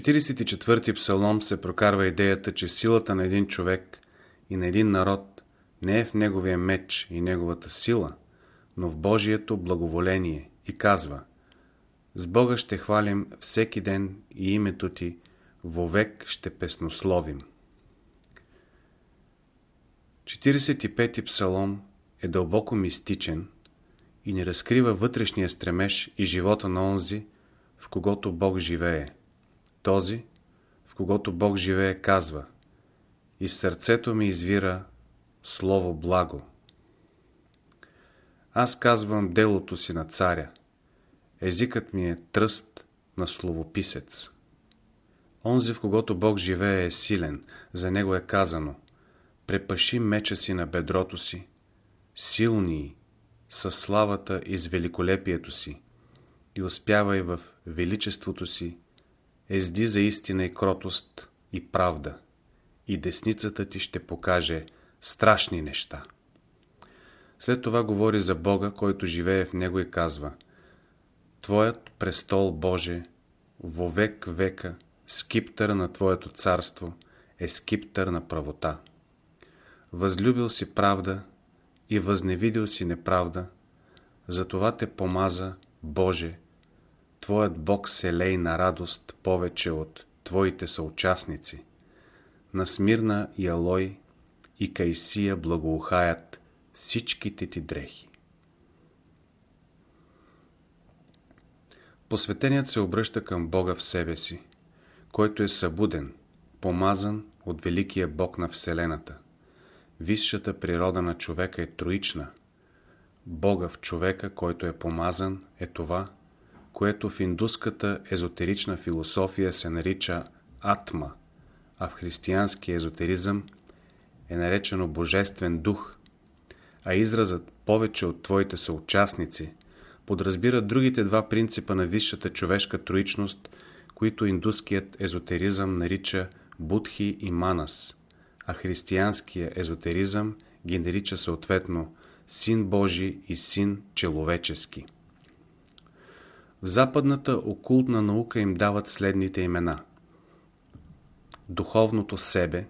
44-ти псалом се прокарва идеята, че силата на един човек и на един народ не е в неговия меч и неговата сила, но в Божието благоволение и казва С Бога ще хвалим всеки ден и името Ти вовек ще песнословим. 45-ти псалом е дълбоко мистичен и не разкрива вътрешния стремеж и живота на онзи, в когото Бог живее. Този, в когото Бог живее, казва Из сърцето ми извира слово благо. Аз казвам делото си на царя. Езикът ми е тръст на словописец. Онзи, в когото Бог живее, е силен. За него е казано Препаши меча си на бедрото си, силни със славата и с великолепието си и успявай в величеството си, езди за истина и кротост и правда, и десницата ти ще покаже страшни неща. След това говори за Бога, който живее в него и казва Твоят престол, Боже, вовек века, скиптър на Твоето царство, е скиптър на правота. Възлюбил си правда и възневидил си неправда, затова те помаза, Боже, Твоят Бог се лей на радост повече от Твоите съучастници. На Смирна и Алой и Кайсия благоухаят всичките ти дрехи. Посветеният се обръща към Бога в себе си, който е събуден, помазан от великия Бог на Вселената. Висшата природа на човека е троична. Бога в човека, който е помазан, е това, което в индуската езотерична философия се нарича Атма, а в християнски езотеризъм е наречено Божествен дух, а изразът повече от твоите съучастници подразбира другите два принципа на висшата човешка троичност, които индуският езотеризъм нарича Будхи и Манас, а християнския езотеризъм ги нарича съответно Син Божий и Син Человечески. В западната окултна наука им дават следните имена. Духовното себе,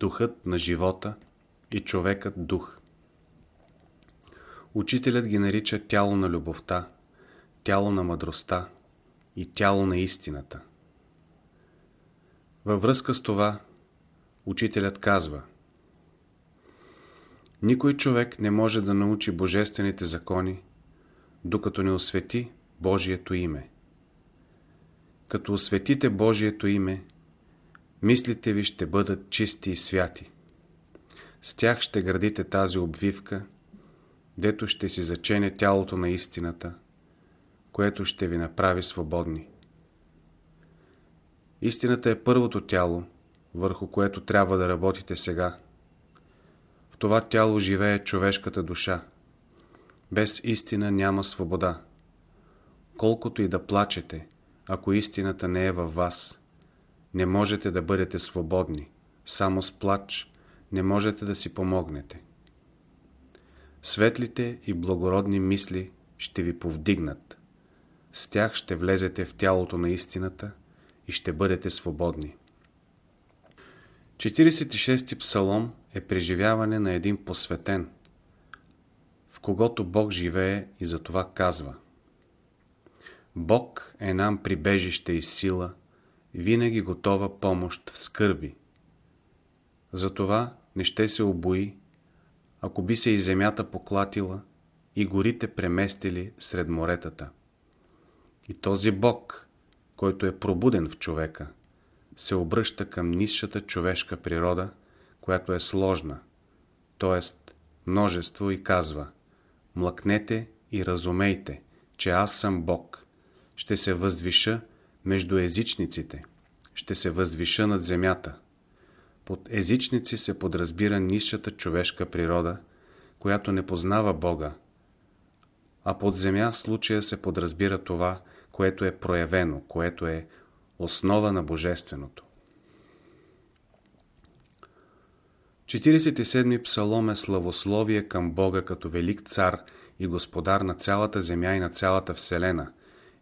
духът на живота и човекът дух. Учителят ги нарича тяло на любовта, тяло на мъдростта и тяло на истината. Във връзка с това, учителят казва Никой човек не може да научи божествените закони, докато не освети Божието име. Като осветите Божието име, мислите ви ще бъдат чисти и святи. С тях ще градите тази обвивка, дето ще си зачене тялото на истината, което ще ви направи свободни. Истината е първото тяло, върху което трябва да работите сега. В това тяло живее човешката душа. Без истина няма свобода. Колкото и да плачете, ако истината не е във вас, не можете да бъдете свободни. Само с плач не можете да си помогнете. Светлите и благородни мисли ще ви повдигнат. С тях ще влезете в тялото на истината и ще бъдете свободни. 46-ти псалом е преживяване на един посветен, в когото Бог живее и за това казва Бог е нам прибежище и сила, винаги готова помощ в скърби. Затова не ще се обои, ако би се и земята поклатила и горите преместили сред моретата. И този Бог, който е пробуден в човека, се обръща към нисшата човешка природа, която е сложна, т.е. множество и казва Млъкнете и разумейте, че аз съм Бог. Ще се възвиша между езичниците, ще се възвиша над земята. Под езичници се подразбира нисшата човешка природа, която не познава Бога, а под земя в случая се подразбира това, което е проявено, което е основа на Божественото. 47-ми псалом е славословие към Бога като велик цар и господар на цялата земя и на цялата вселена,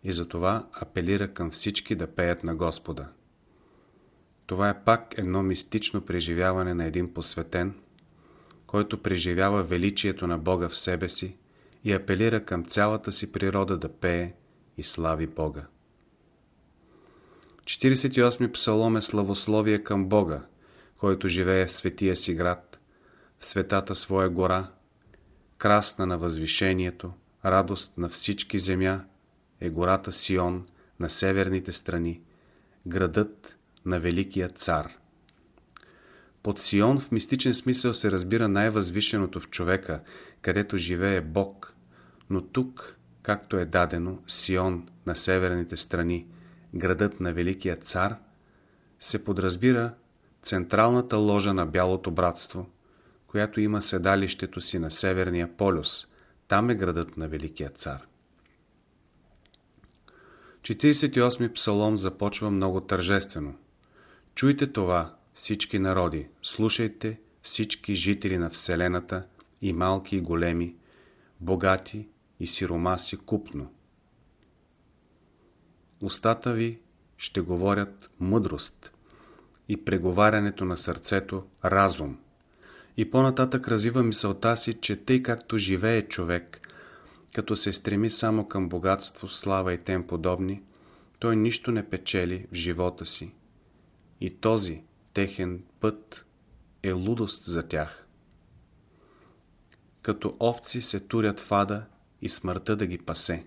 и затова апелира към всички да пеят на Господа. Това е пак едно мистично преживяване на един посветен, който преживява величието на Бога в себе си и апелира към цялата си природа да пее и слави Бога. 48 псалом е славословие към Бога, който живее в светия си град, в светата своя гора, красна на възвишението, радост на всички земя, е гората Сион на северните страни, градът на Великия цар. Под Сион в мистичен смисъл се разбира най-възвишеното в човека, където живее Бог, но тук, както е дадено, Сион на северните страни, градът на Великия цар, се подразбира централната ложа на Бялото братство, която има седалището си на Северния полюс. Там е градът на Великия цар. 48 псалом започва много тържествено. Чуйте това, всички народи, слушайте всички жители на Вселената, и малки и големи, богати и сиромаси купно. Устата ви ще говорят мъдрост и преговарянето на сърцето разум. И по-нататък развива мисълта си, че тъй както живее човек, като се стреми само към богатство, слава и тем подобни, той нищо не печели в живота си. И този техен път е лудост за тях. Като овци се турят в ада и смъртта да ги пасе.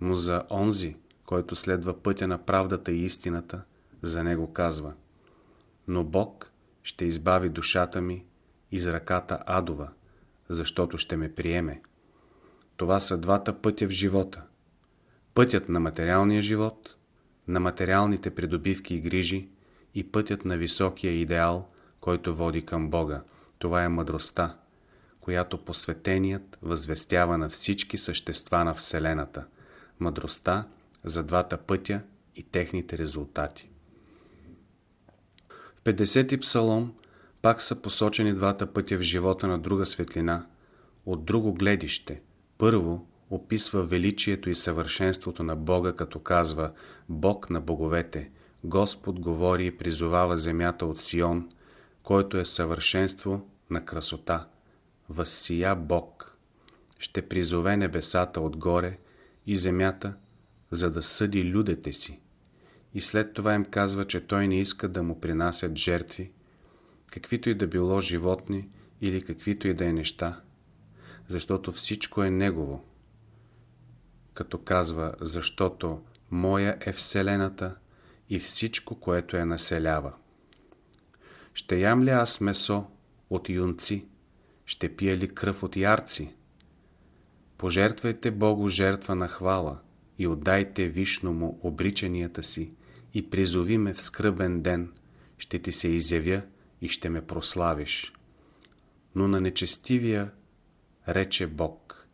Но за онзи, който следва пътя на правдата и истината, за него казва Но Бог ще избави душата ми из ръката адова, защото ще ме приеме. Това са двата пътя в живота. Пътят на материалния живот, на материалните придобивки и грижи и пътят на високия идеал, който води към Бога. Това е мъдростта, която посветеният възвестява на всички същества на Вселената. Мъдростта за двата пътя и техните резултати. В 50-ти псалом пак са посочени двата пътя в живота на друга светлина, от друго гледище. Първо, описва величието и съвършенството на Бога, като казва Бог на боговете. Господ говори и призовава земята от Сион, който е съвършенство на красота. Възсия Бог. Ще призове небесата отгоре и земята, за да съди людете си. И след това им казва, че той не иска да му принасят жертви, каквито и да било животни или каквито и да е неща, защото всичко е Негово като казва, защото моя е Вселената и всичко, което я населява. Ще ям ли аз месо от юнци? Ще пия ли кръв от ярци? Пожертвайте Богу жертва на хвала и отдайте вишно му обричанията си и призови ме в скръбен ден, ще ти се изявя и ще ме прославиш. Но на нечестивия рече Бог.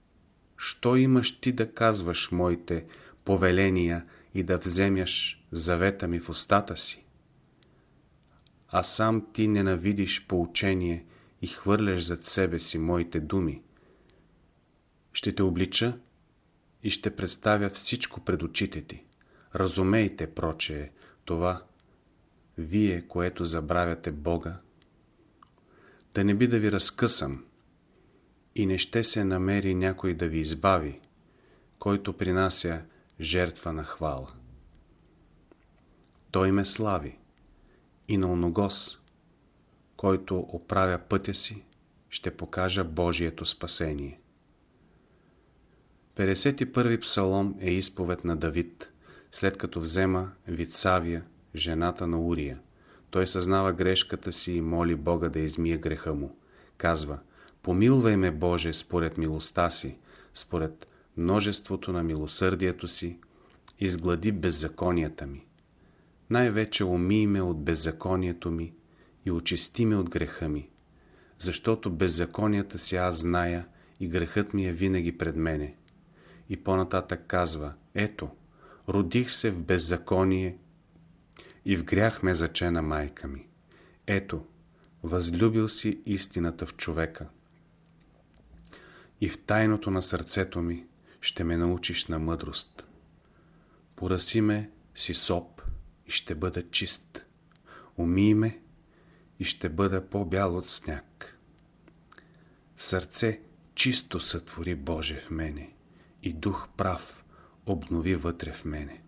Що имаш ти да казваш моите повеления и да вземяш завета ми в устата си? А сам ти ненавидиш поучение и хвърляш зад себе си моите думи. Ще те облича и ще представя всичко пред очите ти. Разумейте, прочее, това, вие, което забравяте Бога, да не би да ви разкъсам, и не ще се намери някой да ви избави, който принася жертва на хвала. Той ме слави и на оногос, който оправя пътя си, ще покажа Божието спасение. 51 псалом е изповед на Давид, след като взема Вицавия, жената на Урия. Той съзнава грешката си и моли Бога да измие греха му. Казва, Помилвай ме, Боже, според милостта си, според множеството на милосърдието си, изглади беззаконията ми. Най-вече умий ме от беззаконието ми и очисти ме от греха ми, защото беззаконията си аз зная и грехът ми е винаги пред мене. И по-нататък казва, ето, родих се в беззаконие и в грях ме зачена майка ми. Ето, възлюбил си истината в човека – и в тайното на сърцето ми ще ме научиш на мъдрост. Пораси ме си соп и ще бъда чист. Умий ме и ще бъда по-бял от сняг. Сърце чисто сътвори Боже в мене и дух прав обнови вътре в мене.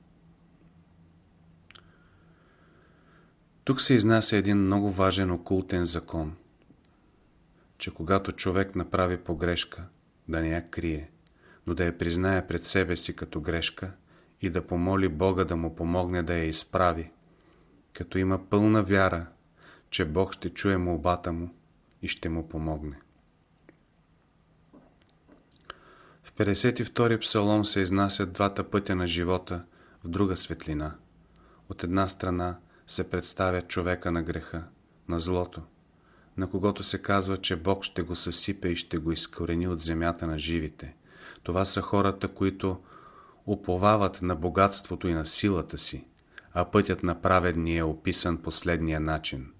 Тук се изнася един много важен окултен закон, че когато човек направи погрешка, да не я крие, но да я признае пред себе си като грешка и да помоли Бога да му помогне да я изправи, като има пълна вяра, че Бог ще чуе молбата му и ще му помогне. В 52-и псалом се изнасят двата пътя на живота в друга светлина. От една страна се представя човека на греха, на злото, на когото се казва, че Бог ще го съсипе и ще го изкорени от земята на живите. Това са хората, които уповават на богатството и на силата си, а пътят на праведния е описан последния начин.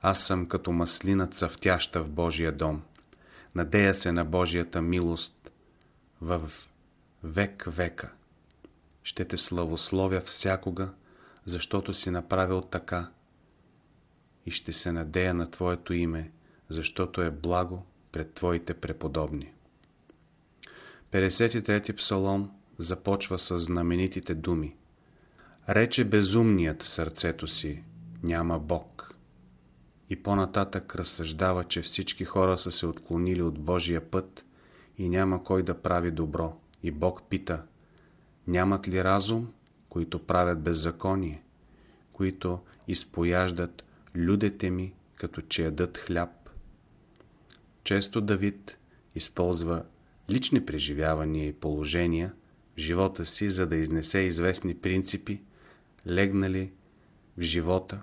Аз съм като маслина цъфтяща в Божия дом. Надея се на Божията милост в век века. Ще те славословя всякога, защото си направил така и ще се надея на Твоето име, защото е благо пред Твоите преподобни. 53-ти псалом започва с знаменитите думи. Рече безумният в сърцето си, няма Бог. И по-нататък разсъждава, че всички хора са се отклонили от Божия път и няма кой да прави добро. И Бог пита, нямат ли разум, които правят беззаконие, които изпояждат людете ми, като че ядат хляб. Често Давид използва лични преживявания и положения в живота си, за да изнесе известни принципи, легнали в живота,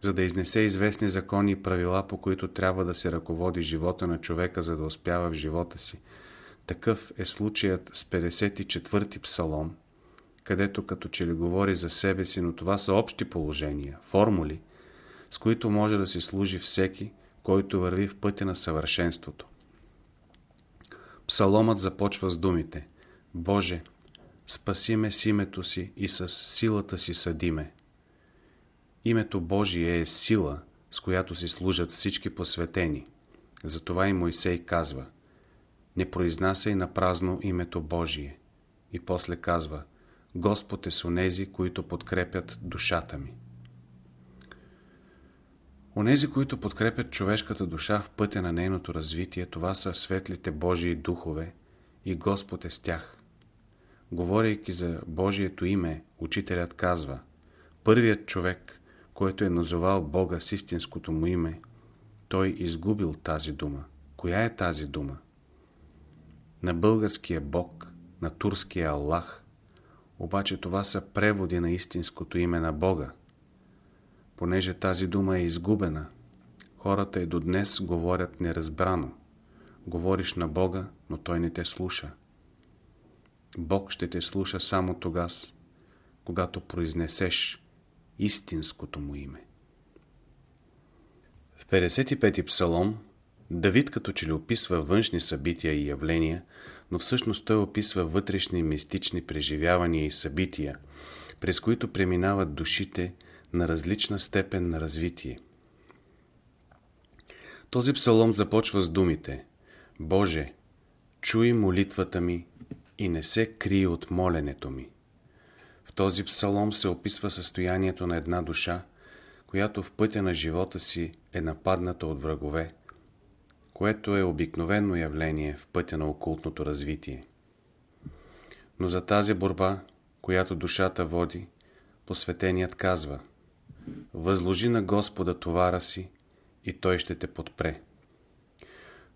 за да изнесе известни закони и правила, по които трябва да се ръководи живота на човека, за да успява в живота си. Такъв е случаят с 54-ти псалом, където като че ли говори за себе си, но това са общи положения, формули, с които може да си служи всеки, който върви в пътя на съвършенството. Псаломът започва с думите Боже, спаси ме с името си и с силата си съдиме. Името Божие е сила, с която си служат всички посветени. Затова и Мойсей казва Не произнасяй на празно името Божие. И после казва Господ е с онези, които подкрепят душата ми. Онези, които подкрепят човешката душа в пътя на нейното развитие, това са светлите Божии духове и Господ е с тях. Говорейки за Божието име, учителят казва Първият човек, който е назовал Бога с истинското му име, той изгубил тази дума. Коя е тази дума? На българския Бог, на турския Аллах, обаче това са преводи на истинското име на Бога. Понеже тази дума е изгубена, хората и до днес говорят неразбрано. Говориш на Бога, но Той не те слуша. Бог ще те слуша само тогас, когато произнесеш истинското му име. В 55-ти псалом Давид като че ли описва външни събития и явления, но всъщност той описва вътрешни мистични преживявания и събития, през които преминават душите на различна степен на развитие. Този псалом започва с думите Боже, чуй молитвата ми и не се крие от моленето ми. В този псалом се описва състоянието на една душа, която в пътя на живота си е нападната от врагове, което е обикновено явление в пътя на окултното развитие. Но за тази борба, която душата води, посветеният казва Възложи на Господа товара си и Той ще те подпре.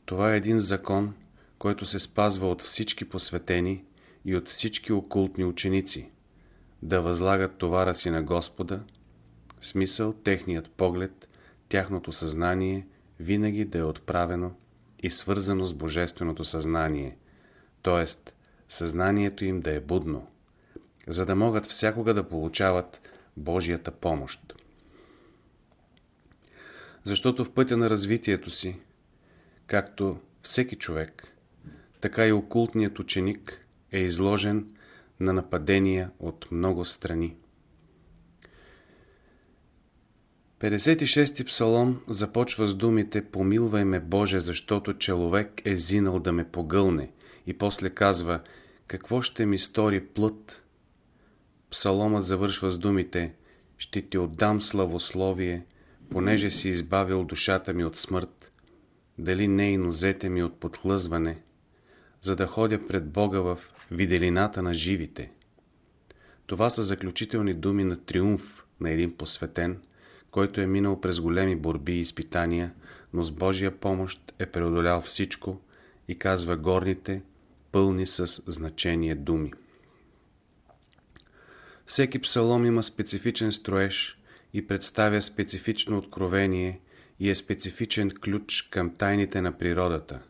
Това е един закон, който се спазва от всички посветени и от всички окултни ученици, да възлагат товара си на Господа, смисъл техният поглед, тяхното съзнание винаги да е отправено и свързано с Божественото съзнание, т.е. съзнанието им да е будно, за да могат всякога да получават Божията помощ. Защото в пътя на развитието си, както всеки човек, така и окултният ученик е изложен на нападения от много страни. 56-ти псалом започва с думите Помилвай ме, Боже, защото човек е зинал да ме погълне и после казва Какво ще ми стори плът? Псаломът завършва с думите Ще ти отдам славословие, понеже си избавил душата ми от смърт, дали не и нозете ми от подхлъзване, за да ходя пред Бога в виделината на живите. Това са заключителни думи на триумф на един посветен, който е минал през големи борби и изпитания, но с Божия помощ е преодолял всичко и казва горните, пълни с значение думи. Всеки псалом има специфичен строеж и представя специфично откровение и е специфичен ключ към тайните на природата.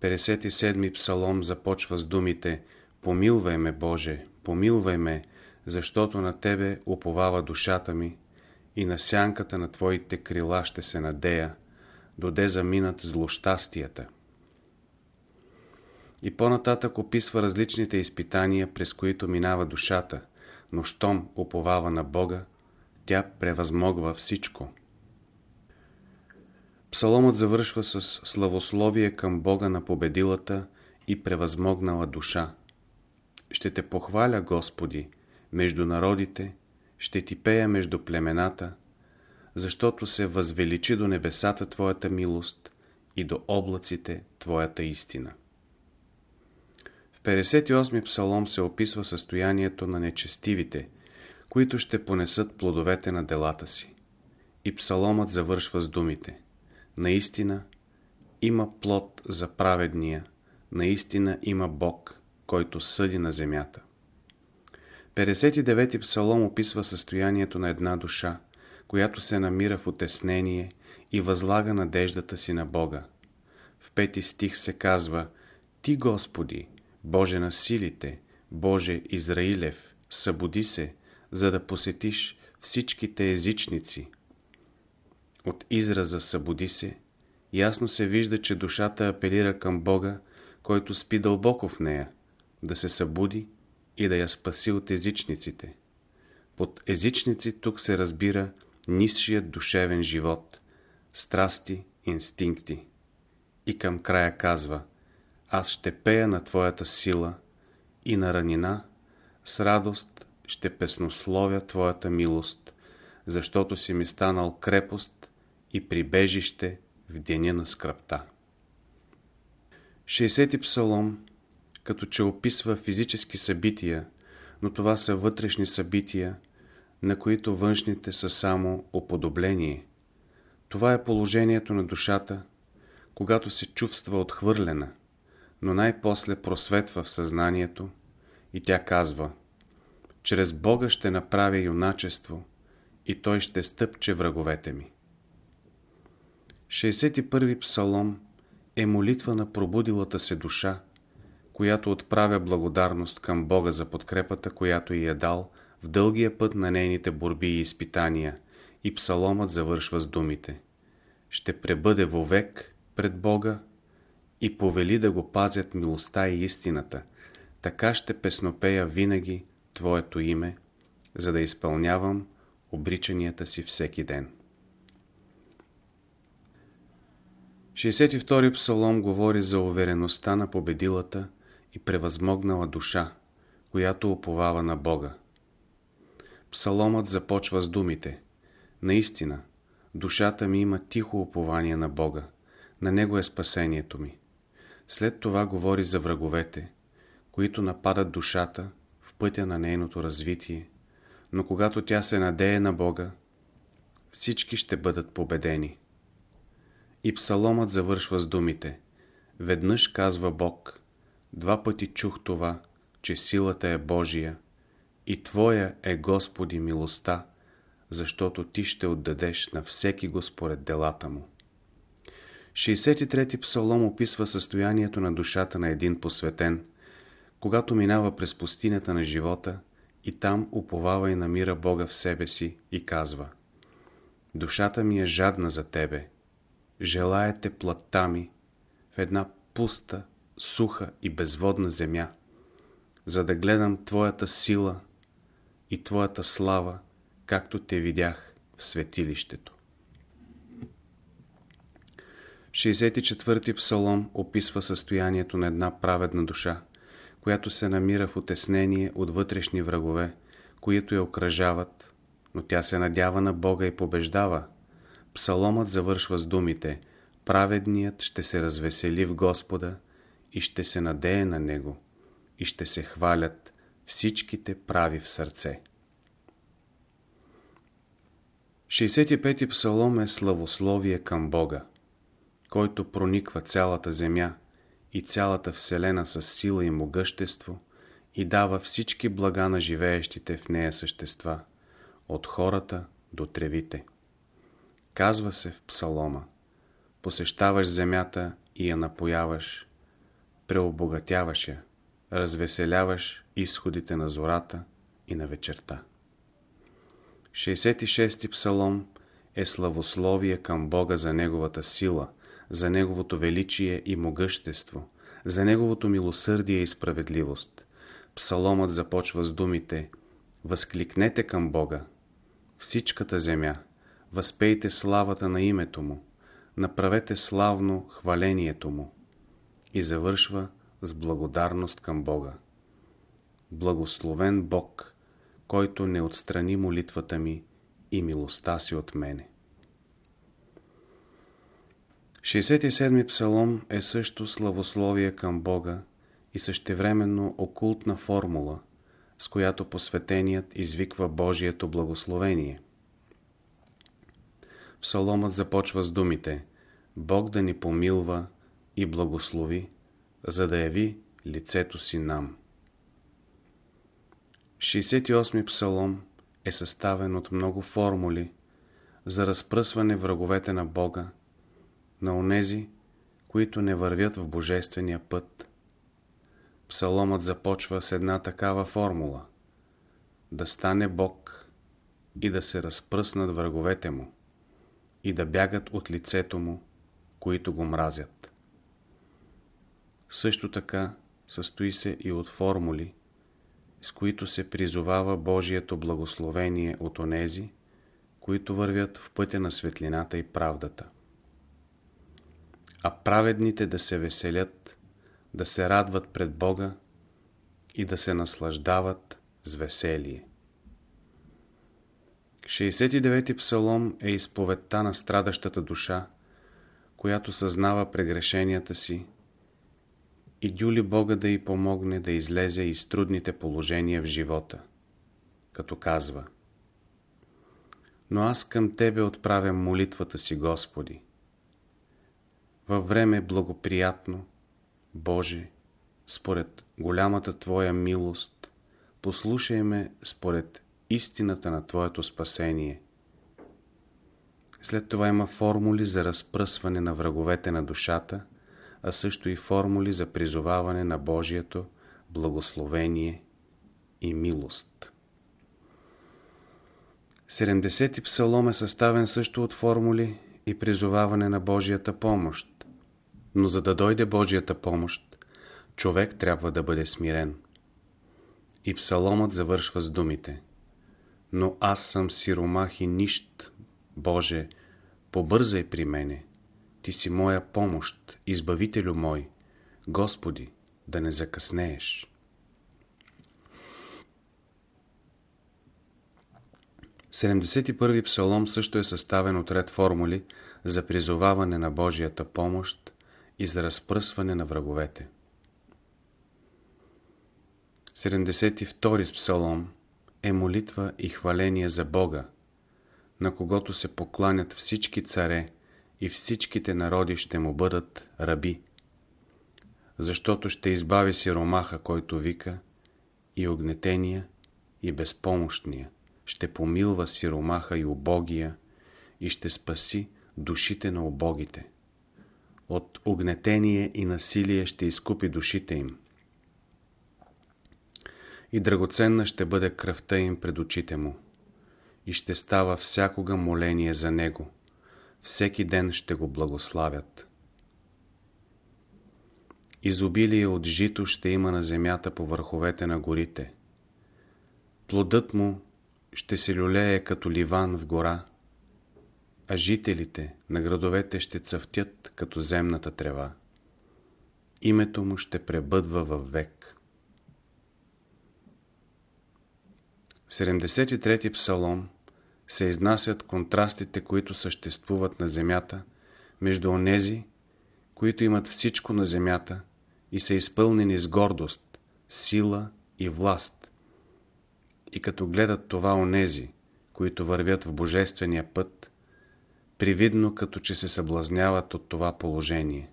57-ми псалом започва с думите Помилвай ме, Боже, помилвай ме, защото на Тебе уповава душата ми и на сянката на Твоите крила ще се надея, доде заминат злощастията. И по-нататък описва различните изпитания, през които минава душата, но щом уповава на Бога, тя превъзмогва всичко. Псаломът завършва с славословие към Бога на победилата и превъзмогнала душа. Ще те похваля, Господи, между народите, ще ти пея между племената, защото се възвеличи до небесата Твоята милост и до облаците Твоята истина. В 58 псалом се описва състоянието на нечестивите, които ще понесат плодовете на делата си. И псаломът завършва с думите Наистина има плод за праведния, наистина има Бог, който съди на земята. 59-ти псалом описва състоянието на една душа, която се намира в отеснение и възлага надеждата си на Бога. В пети стих се казва Ти, Господи, Боже на силите, Боже Израилев, събуди се, за да посетиш всичките езичници. От израза събуди се, ясно се вижда, че душата апелира към Бога, който спи дълбоко в нея, да се събуди и да я спаси от езичниците. Под езичници тук се разбира нисшият душевен живот, страсти, инстинкти. И към края казва, аз ще пея на Твоята сила и на ранина, с радост ще песнословя Твоята милост, защото си ми станал крепост и прибежище в деня на скръпта. 60-ти псалом, като че описва физически събития, но това са вътрешни събития, на които външните са само оподобление. Това е положението на душата, когато се чувства отхвърлена, но най-после просветва в съзнанието и тя казва «Чрез Бога ще направя юначество и Той ще стъпче враговете ми». 61-и псалом е молитва на пробудилата се душа, която отправя благодарност към Бога за подкрепата, която й е дал в дългия път на нейните борби и изпитания, и псаломът завършва с думите «Ще пребъде вовек пред Бога и повели да го пазят милостта и истината, така ще песнопея винаги Твоето име, за да изпълнявам обричанията си всеки ден». 62-и псалом говори за увереността на победилата и превъзмогнала душа, която уповава на Бога. Псаломът започва с думите Наистина, душата ми има тихо упование на Бога, на Него е спасението ми. След това говори за враговете, които нападат душата пътя на нейното развитие, но когато тя се надее на Бога, всички ще бъдат победени. И псаломът завършва с думите Веднъж казва Бог, два пъти чух това, че силата е Божия и Твоя е Господи милостта, защото Ти ще отдадеш на всеки го според делата му. 63-ти псалом описва състоянието на душата на един посветен, когато минава през пустинята на живота и там уповава и намира Бога в себе си и казва Душата ми е жадна за Тебе, желаете плътта ми в една пуста, суха и безводна земя, за да гледам Твоята сила и Твоята слава, както Те видях в светилището. 64-ти псалом описва състоянието на една праведна душа, която се намира в отеснение от вътрешни врагове, които я окръжават, но тя се надява на Бога и побеждава. Псаломът завършва с думите Праведният ще се развесели в Господа и ще се надее на Него и ще се хвалят всичките прави в сърце. 65-ти псалом е славословие към Бога който прониква цялата земя и цялата вселена с сила и могъщество и дава всички блага на живеещите в нея същества, от хората до тревите. Казва се в псалома, посещаваш земята и я напояваш, преобогатяваш я, развеселяваш изходите на зората и на вечерта. 66-ти псалом е славословие към Бога за Неговата сила – за Неговото величие и могъщество, за Неговото милосърдие и справедливост. Псаломът започва с думите Възкликнете към Бога, всичката земя, възпейте славата на името Му, направете славно хвалението Му и завършва с благодарност към Бога. Благословен Бог, който не отстрани молитвата ми и милостта си от мене. 67-ми псалом е също славословие към Бога и същевременно окултна формула, с която посветеният извиква Божието благословение. Псаломът започва с думите Бог да ни помилва и благослови, за да яви лицето си нам. 68-ми псалом е съставен от много формули за разпръсване враговете на Бога на онези, които не вървят в Божествения път. Псаломът започва с една такава формула да стане Бог и да се разпръснат враговете му и да бягат от лицето му, които го мразят. Също така състои се и от формули, с които се призовава Божието благословение от онези, които вървят в пътя на светлината и правдата а праведните да се веселят, да се радват пред Бога и да се наслаждават с веселие. 69-ти псалом е изповедта на страдащата душа, която съзнава прегрешенията си и дюли Бога да й помогне да излезе из трудните положения в живота, като казва Но аз към Тебе отправям молитвата си, Господи, във време благоприятно, Боже, според голямата Твоя милост, послушай ме според истината на Твоето спасение. След това има формули за разпръсване на враговете на душата, а също и формули за призоваване на Божието благословение и милост. 70-ти псалом е съставен също от формули и призоваване на Божията помощ. Но за да дойде Божията помощ, човек трябва да бъде смирен. И псаломът завършва с думите Но аз съм сиромах и нищ, Боже, побързай при мене. Ти си моя помощ, избавителю мой. Господи, да не закъснееш. Седемдесет и първи псалом също е съставен от ред формули за призоваване на Божията помощ и за разпръсване на враговете. 72 псалом е молитва и хваление за Бога, на когото се покланят всички царе и всичките народи ще му бъдат раби, защото ще избави сиромаха, който вика, и огнетения, и безпомощния, ще помилва сиромаха и убогия, и ще спаси душите на убогите от огнетение и насилие ще изкупи душите им. И драгоценна ще бъде кръвта им пред очите му. И ще става всякога моление за него. Всеки ден ще го благославят. изобилие от жито ще има на земята по върховете на горите. Плодът му ще се люлее като ливан в гора, а жителите на градовете ще цъфтят като земната трева. Името му ще пребъдва във век. 73-ти псалом се изнасят контрастите, които съществуват на земята, между онези, които имат всичко на земята и са изпълнени с гордост, сила и власт. И като гледат това онези, които вървят в божествения път, привидно като че се съблазняват от това положение.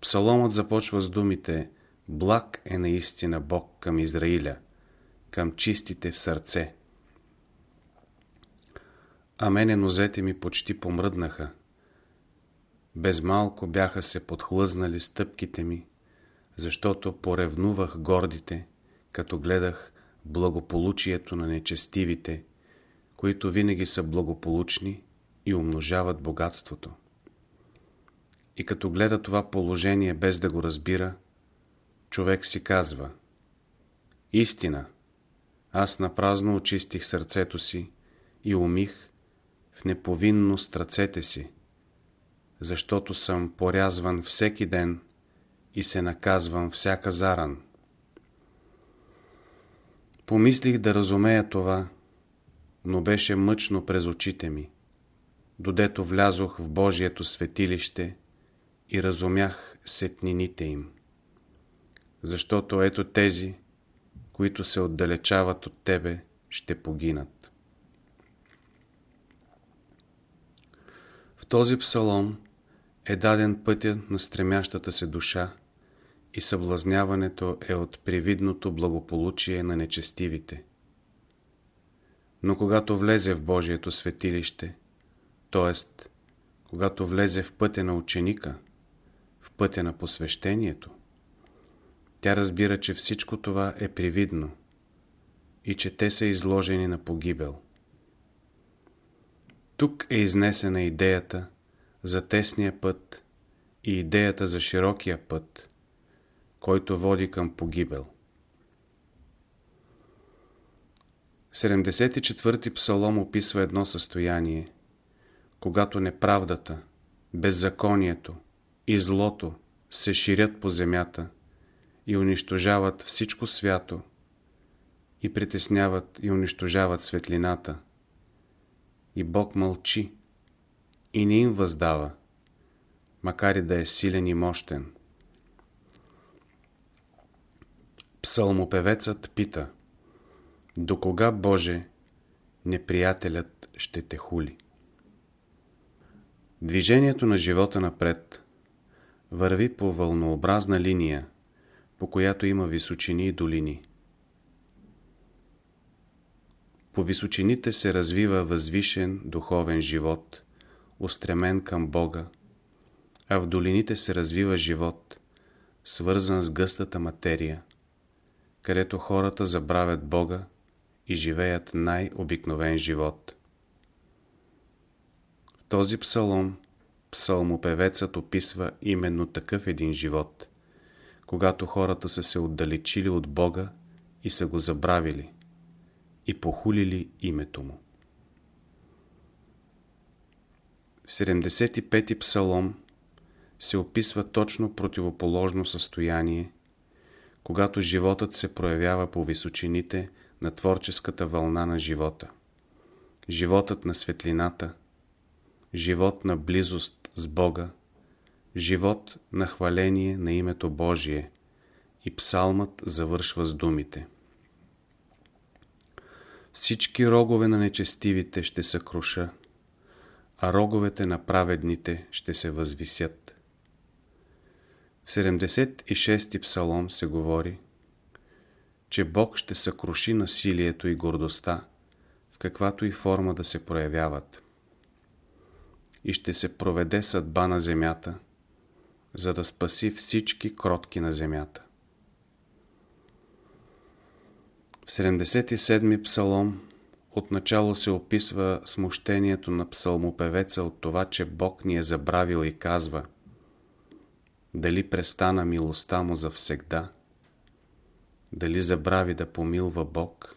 Псаломът започва с думите «Благ е наистина Бог към Израиля», към чистите в сърце. А мене нозете ми почти помръднаха. Без малко бяха се подхлъзнали стъпките ми, защото поревнувах гордите, като гледах благополучието на нечестивите, които винаги са благополучни и умножават богатството. И като гледа това положение без да го разбира, човек си казва Истина, аз напразно очистих сърцето си и умих в неповинност ръцете си, защото съм порязван всеки ден и се наказвам всяка заран. Помислих да разумея това, но беше мъчно през очите ми, додето влязох в Божието светилище и разумях сетнините им. Защото ето тези, които се отдалечават от Тебе, ще погинат. В този псалом е даден пътя на стремящата се душа и съблазняването е от привидното благополучие на нечестивите. Но когато влезе в Божието светилище, т.е. когато влезе в пътя на ученика, в пътя на посвещението, тя разбира, че всичко това е привидно и че те са изложени на погибел. Тук е изнесена идеята за тесния път и идеята за широкия път, който води към погибел. 74-ти псалом описва едно състояние, когато неправдата, беззаконието и злото се ширят по земята и унищожават всичко свято и притесняват и унищожават светлината. И Бог мълчи и не им въздава, макар и да е силен и мощен. Псалмопевецът пита До кога, Боже, неприятелят ще те хули? Движението на живота напред върви по вълнообразна линия, по която има височини и долини. По височините се развива възвишен духовен живот, устремен към Бога, а в долините се развива живот, свързан с гъстата материя, където хората забравят Бога и живеят най-обикновен живот. Този псалом псалмопевецът описва именно такъв един живот, когато хората са се отдалечили от Бога и са го забравили и похулили името му. В 75-ти псалом се описва точно противоположно състояние, когато животът се проявява по височините на творческата вълна на живота. Животът на светлината, живот на близост с Бога, живот на хваление на името Божие и псалмът завършва с думите. Всички рогове на нечестивите ще се круша, а роговете на праведните ще се възвисят. В 76-ти псалом се говори, че Бог ще съкруши насилието и гордостта, в каквато и форма да се проявяват. И ще се проведе съдба на земята, за да спаси всички кротки на земята. В 77-ми псалом отначало се описва смущението на псалмопевеца от това, че Бог ни е забравил и казва дали престана милостта му завсегда, дали забрави да помилва Бог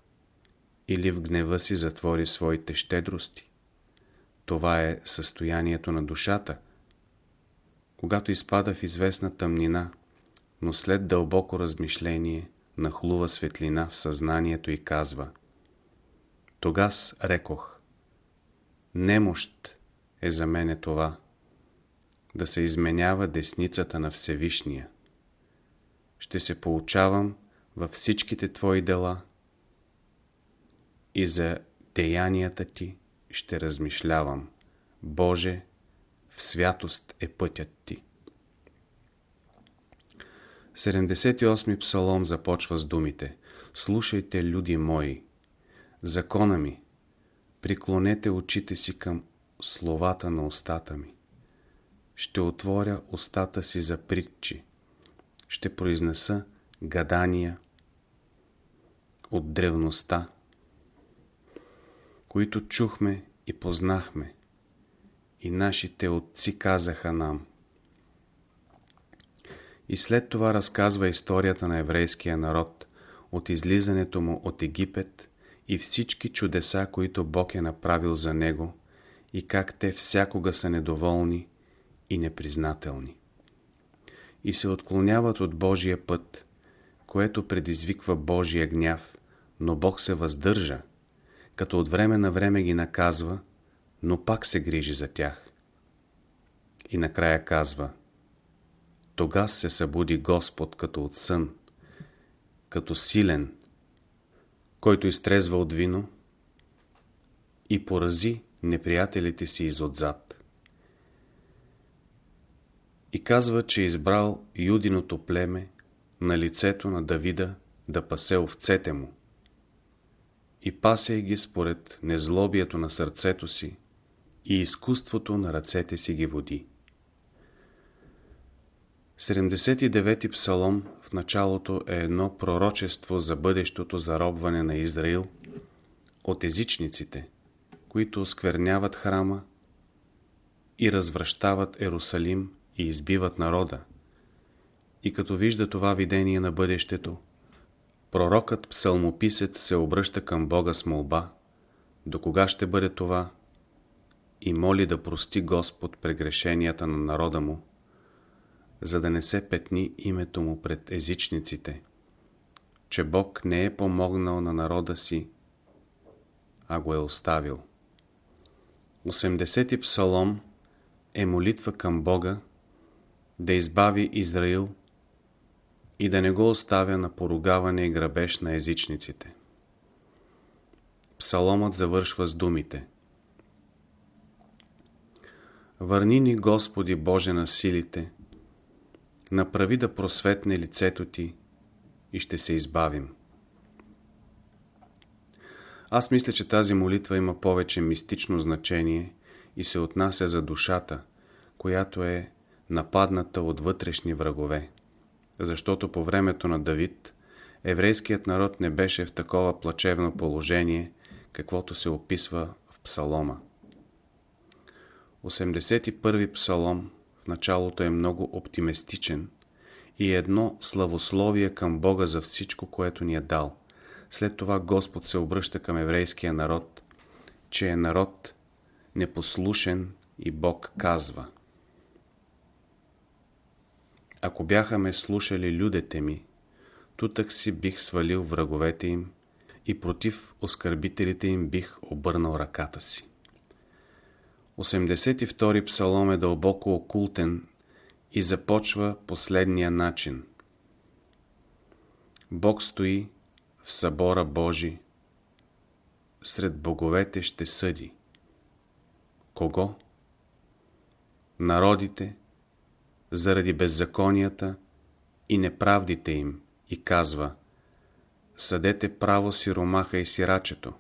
или в гнева си затвори своите щедрости. Това е състоянието на душата, когато изпада в известна тъмнина, но след дълбоко размишление нахлува светлина в съзнанието и казва Тогас рекох Немощ е за мене това да се изменява десницата на Всевишния. Ще се получавам във всичките Твои дела и за деянията Ти ще размишлявам. Боже, в святост е пътят Ти. 78 псалом започва с думите Слушайте, люди мои, закона ми, приклонете очите си към словата на устата ми. Ще отворя устата си за притчи, ще произнеса гадания от древността, които чухме и познахме, и нашите отци казаха нам. И след това разказва историята на еврейския народ, от излизането му от Египет и всички чудеса, които Бог е направил за него, и как те всякога са недоволни и непризнателни. И се отклоняват от Божия път, което предизвиква Божия гняв, но Бог се въздържа, като от време на време ги наказва, но пак се грижи за тях. И накрая казва Тогас се събуди Господ като от сън, като силен, който изтрезва от вино и порази неприятелите си изотзад. И казва, че избрал юдиното племе на лицето на Давида да пасе овцете му. И пасе ги според незлобието на сърцето си и изкуството на ръцете си ги води. 79-ти псалом в началото е едно пророчество за бъдещото заробване на Израил от езичниците, които оскверняват храма и развръщават Ерусалим и избиват народа. И като вижда това видение на бъдещето, пророкът псалмописец се обръща към Бога с молба, до кога ще бъде това, и моли да прости Господ прегрешенията на народа му, за да не се петни името му пред езичниците, че Бог не е помогнал на народа си, а го е оставил. 80-ти псалом е молитва към Бога да избави Израил и да не го оставя на поругаване и грабеж на езичниците. Псаломът завършва с думите Върни ни, Господи Боже на силите, направи да просветне лицето Ти и ще се избавим. Аз мисля, че тази молитва има повече мистично значение и се отнася за душата, която е нападната от вътрешни врагове. Защото по времето на Давид еврейският народ не беше в такова плачевно положение, каквото се описва в Псалома. 81 псалом в началото е много оптимистичен и едно славословие към Бога за всичко, което ни е дал. След това Господ се обръща към еврейския народ, че е народ непослушен и Бог казва Ако бяха ме слушали людете ми, тутък си бих свалил враговете им и против оскърбителите им бих обърнал ръката си. 82 псалом е дълбоко окултен и започва последния начин. Бог стои в събора Божи, сред боговете ще съди. Кого? Народите, заради беззаконията и неправдите им, и казва Съдете право сиромаха и сирачето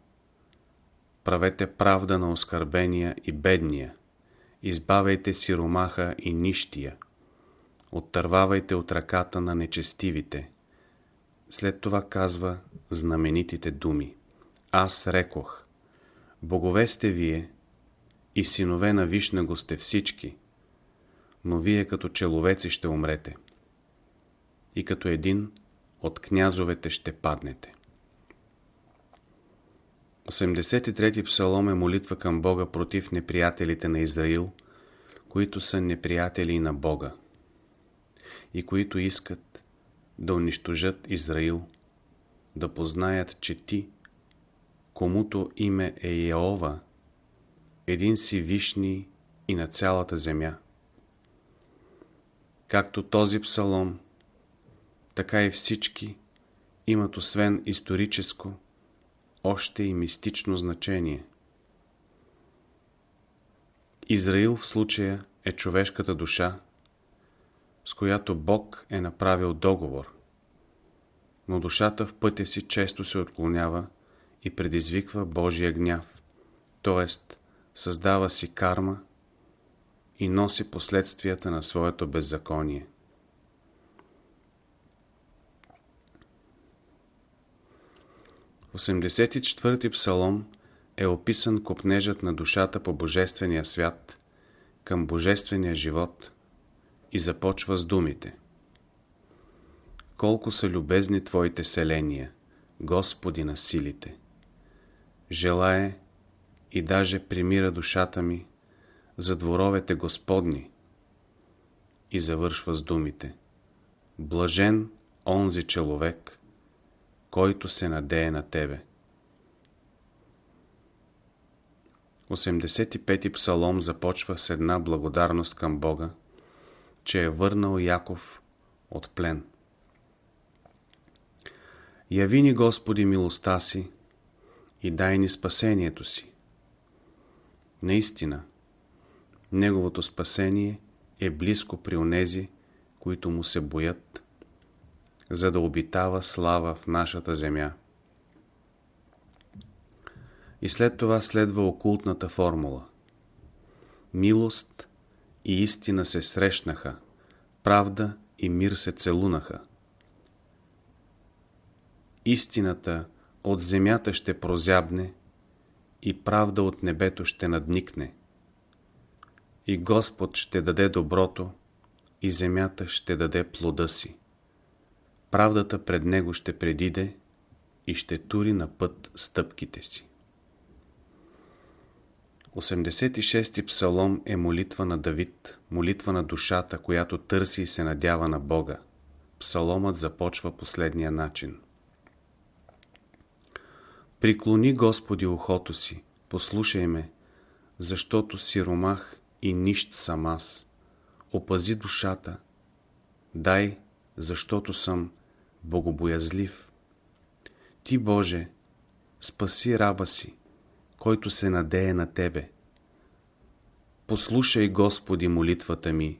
правете правда на оскърбения и бедния, избавяйте сиромаха и нищия, оттървавайте от ръката на нечестивите. След това казва знаменитите думи. Аз рекох, богове сте вие и синове на Вишна го сте всички, но вие като человеци ще умрете. И като един от князовете ще паднете. 83-ти псалом е молитва към Бога против неприятелите на Израил, които са неприятели на Бога и които искат да унищожат Израил, да познаят, че ти, комуто име е Еова, един си вишни и на цялата земя. Както този псалом, така и всички имат освен историческо, още и мистично значение. Израил в случая е човешката душа, с която Бог е направил договор, но душата в пътя си често се отклонява и предизвиква Божия гняв, т.е. създава си карма и носи последствията на своето беззаконие. В 84-ти псалом е описан копнежът на душата по Божествения свят към Божествения живот и започва с думите Колко са любезни Твоите селения, Господи на силите! Желае и даже примира душата ми за дворовете Господни и завършва с думите Блажен онзи човек, който се надее на Тебе. 85-ти псалом започва с една благодарност към Бога, че е върнал Яков от плен. Яви ни, Господи, милостта си и дай ни спасението си. Наистина, Неговото спасение е близко при онези, които му се боят, за да обитава слава в нашата земя. И след това следва окултната формула. Милост и истина се срещнаха, правда и мир се целунаха. Истината от земята ще прозябне и правда от небето ще надникне. И Господ ще даде доброто и земята ще даде плода си. Правдата пред Него ще предиде и ще тури на път стъпките си. 86-ти псалом е молитва на Давид, молитва на душата, която търси и се надява на Бога. Псаломът започва последния начин. Приклони Господи ухото си, послушай ме, защото си ромах и нищ съм аз. Опази душата, дай, защото съм богобоязлив. Ти, Боже, спаси раба си, който се надее на Тебе. Послушай, Господи, молитвата ми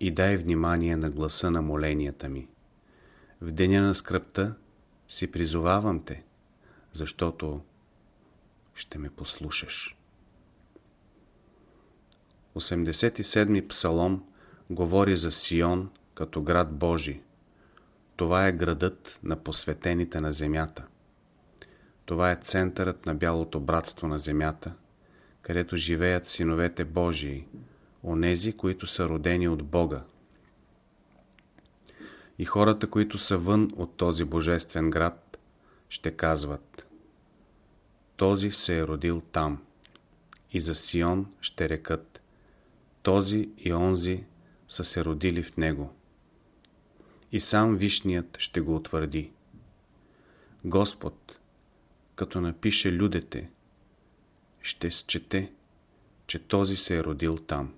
и дай внимание на гласа на моленията ми. В деня на скръпта си призовавам Те, защото ще ме послушаш. 87-ми псалом говори за Сион като град Божий. Това е градът на посветените на земята. Това е центърът на бялото братство на земята, където живеят синовете Божии, онези, които са родени от Бога. И хората, които са вън от този божествен град, ще казват Този се е родил там. И за Сион ще рекат Този и онзи са се родили в него. И сам Вишният ще го утвърди. Господ, като напише людете, ще счете, че този се е родил там.